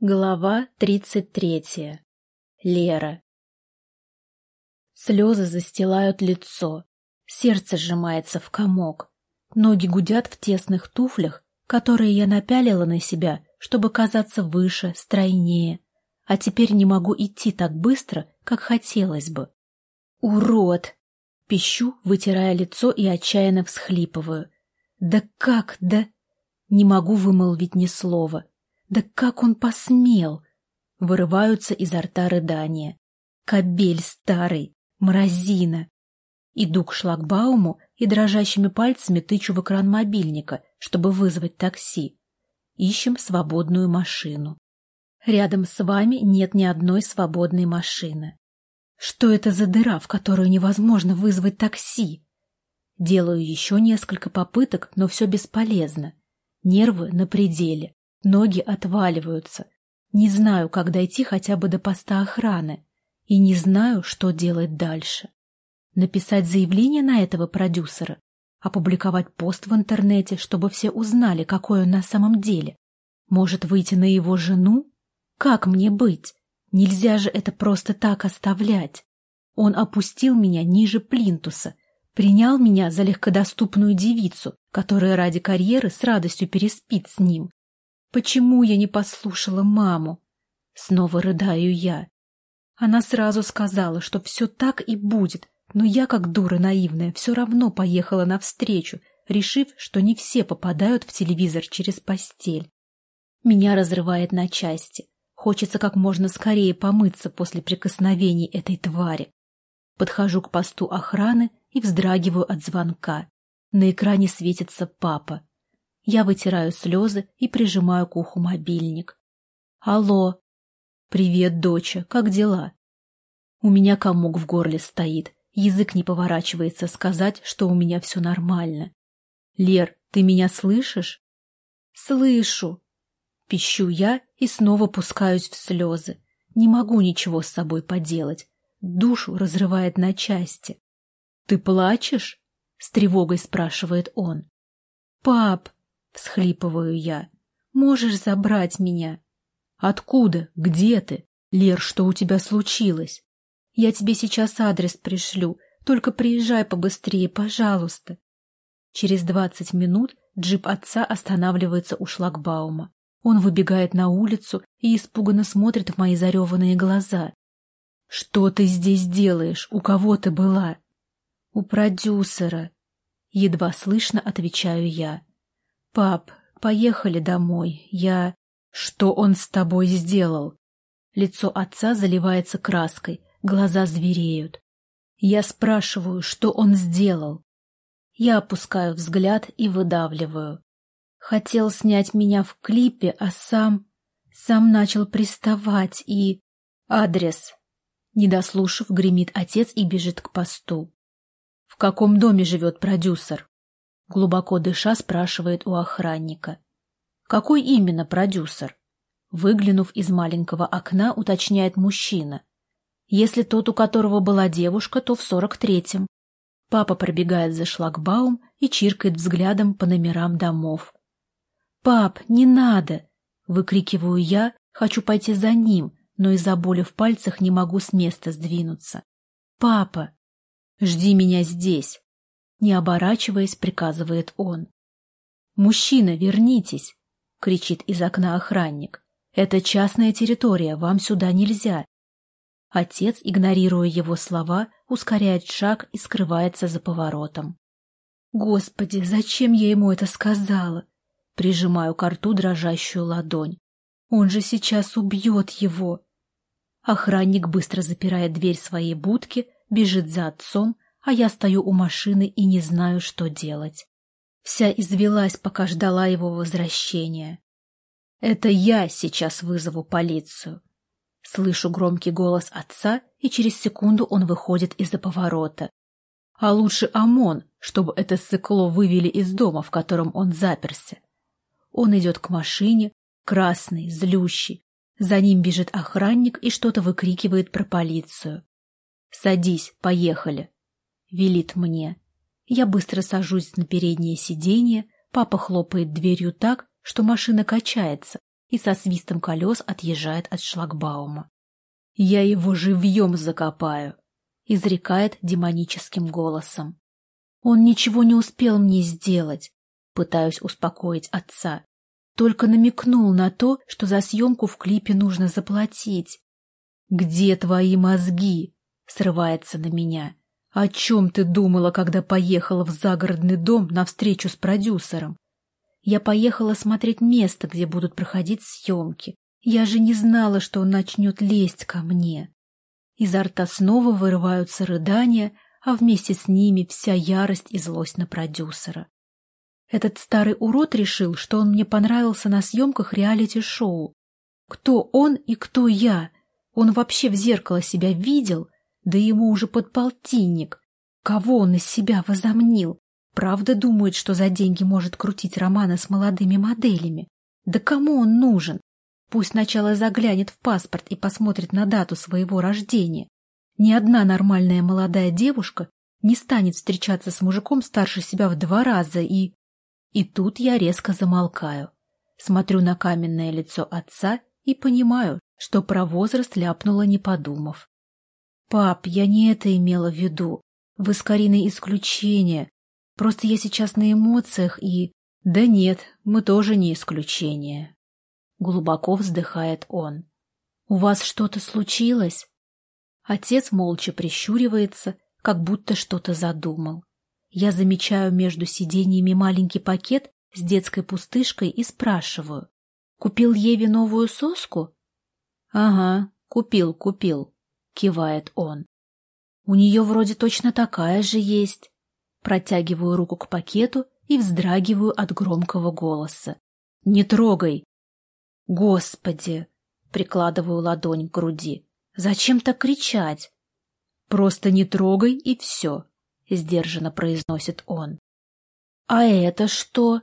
Глава тридцать третья. Лера. Слезы застилают лицо, сердце сжимается в комок, ноги гудят в тесных туфлях, которые я напялила на себя, чтобы казаться выше, стройнее, а теперь не могу идти так быстро, как хотелось бы. «Урод!» — пищу, вытирая лицо и отчаянно всхлипываю. «Да как, да...» Не могу вымолвить ни слова. Да как он посмел? Вырываются изо рта рыдания. Кобель старый, мразина. Иду к шлагбауму и дрожащими пальцами тычу в экран мобильника, чтобы вызвать такси. Ищем свободную машину. Рядом с вами нет ни одной свободной машины. Что это за дыра, в которую невозможно вызвать такси? Делаю еще несколько попыток, но все бесполезно. Нервы на пределе. Ноги отваливаются. Не знаю, как дойти хотя бы до поста охраны. И не знаю, что делать дальше. Написать заявление на этого продюсера? Опубликовать пост в интернете, чтобы все узнали, какой он на самом деле? Может, выйти на его жену? Как мне быть? Нельзя же это просто так оставлять. Он опустил меня ниже плинтуса, принял меня за легкодоступную девицу, которая ради карьеры с радостью переспит с ним, Почему я не послушала маму? Снова рыдаю я. Она сразу сказала, что все так и будет, но я, как дура наивная, все равно поехала навстречу, решив, что не все попадают в телевизор через постель. Меня разрывает на части. Хочется как можно скорее помыться после прикосновений этой твари. Подхожу к посту охраны и вздрагиваю от звонка. На экране светится папа. Я вытираю слезы и прижимаю к уху мобильник. «Алло!» «Привет, доча, как дела?» У меня комок в горле стоит, язык не поворачивается сказать, что у меня все нормально. «Лер, ты меня слышишь?» «Слышу!» Пищу я и снова пускаюсь в слезы. Не могу ничего с собой поделать. Душу разрывает на части. «Ты плачешь?» — с тревогой спрашивает он. «Пап!» — всхлипываю я. «Можешь забрать меня?» «Откуда? Где ты? Лер, что у тебя случилось?» «Я тебе сейчас адрес пришлю. Только приезжай побыстрее, пожалуйста». Через двадцать минут джип отца останавливается у шлагбаума. Он выбегает на улицу и испуганно смотрит в мои зареванные глаза. «Что ты здесь делаешь? У кого ты была?» «У продюсера», — едва слышно отвечаю я. «Пап, поехали домой. Я...» «Что он с тобой сделал?» Лицо отца заливается краской, глаза звереют. Я спрашиваю, что он сделал. Я опускаю взгляд и выдавливаю. Хотел снять меня в клипе, а сам... Сам начал приставать и... Адрес. Не дослушав, гремит отец и бежит к посту. В каком доме живет продюсер? Глубоко дыша, спрашивает у охранника. Какой именно продюсер? Выглянув из маленького окна, уточняет мужчина. Если тот, у которого была девушка, то в сорок третьем. Папа пробегает за шлагбаум и чиркает взглядом по номерам домов. «Пап, не надо!» — выкрикиваю я, хочу пойти за ним, но из-за боли в пальцах не могу с места сдвинуться. «Папа!» «Жди меня здесь!» Не оборачиваясь, приказывает он. «Мужчина, вернитесь!» — кричит из окна охранник. «Это частная территория, вам сюда нельзя!» Отец, игнорируя его слова, ускоряет шаг и скрывается за поворотом. «Господи, зачем я ему это сказала?» Прижимаю к рту дрожащую ладонь. «Он же сейчас убьет его!» Охранник быстро запирает дверь своей будки, бежит за отцом, а я стою у машины и не знаю, что делать. Вся извелась, пока ждала его возвращения. «Это я сейчас вызову полицию». Слышу громкий голос отца, и через секунду он выходит из-за поворота. А лучше ОМОН, чтобы это сыкло вывели из дома, в котором он заперся. Он идет к машине, красный, злющий. За ним бежит охранник и что-то выкрикивает про полицию. «Садись, поехали», велит мне. Я быстро сажусь на переднее сиденье, папа хлопает дверью так, что машина качается, и со свистом колес отъезжает от шлагбаума. «Я его живьем закопаю», — изрекает демоническим голосом. «Он ничего не успел мне сделать», — пытаюсь успокоить отца. Только намекнул на то, что за съемку в клипе нужно заплатить. «Где твои мозги?» — срывается на меня. «О чем ты думала, когда поехала в загородный дом на встречу с продюсером? Я поехала смотреть место, где будут проходить съемки. Я же не знала, что он начнет лезть ко мне. Изо рта снова вырываются рыдания, а вместе с ними вся ярость и злость на продюсера. Этот старый урод решил, что он мне понравился на съемках реалити-шоу. Кто он и кто я? Он вообще в зеркало себя видел? Да ему уже под полтинник. Кого он из себя возомнил? Правда думает, что за деньги может крутить романы с молодыми моделями? Да кому он нужен? Пусть сначала заглянет в паспорт и посмотрит на дату своего рождения. Ни одна нормальная молодая девушка не станет встречаться с мужиком старше себя в два раза и... И тут я резко замолкаю. Смотрю на каменное лицо отца и понимаю, что про возраст ляпнула, не подумав. «Пап, я не это имела в виду. Вы с Кариной исключение. Просто я сейчас на эмоциях и... Да нет, мы тоже не исключение. Глубоко вздыхает он. У вас что-то случилось? Отец молча прищуривается, как будто что-то задумал. Я замечаю между сиденьями маленький пакет с детской пустышкой и спрашиваю. «Купил Еве новую соску?» «Ага, купил, купил», — кивает он. «У нее вроде точно такая же есть. Протягиваю руку к пакету и вздрагиваю от громкого голоса. «Не трогай!» «Господи!» — прикладываю ладонь к груди. «Зачем так кричать?» «Просто не трогай и все», — сдержанно произносит он. «А это что?»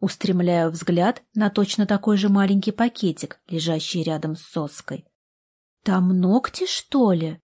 Устремляю взгляд на точно такой же маленький пакетик, лежащий рядом с соской. «Там ногти, что ли?»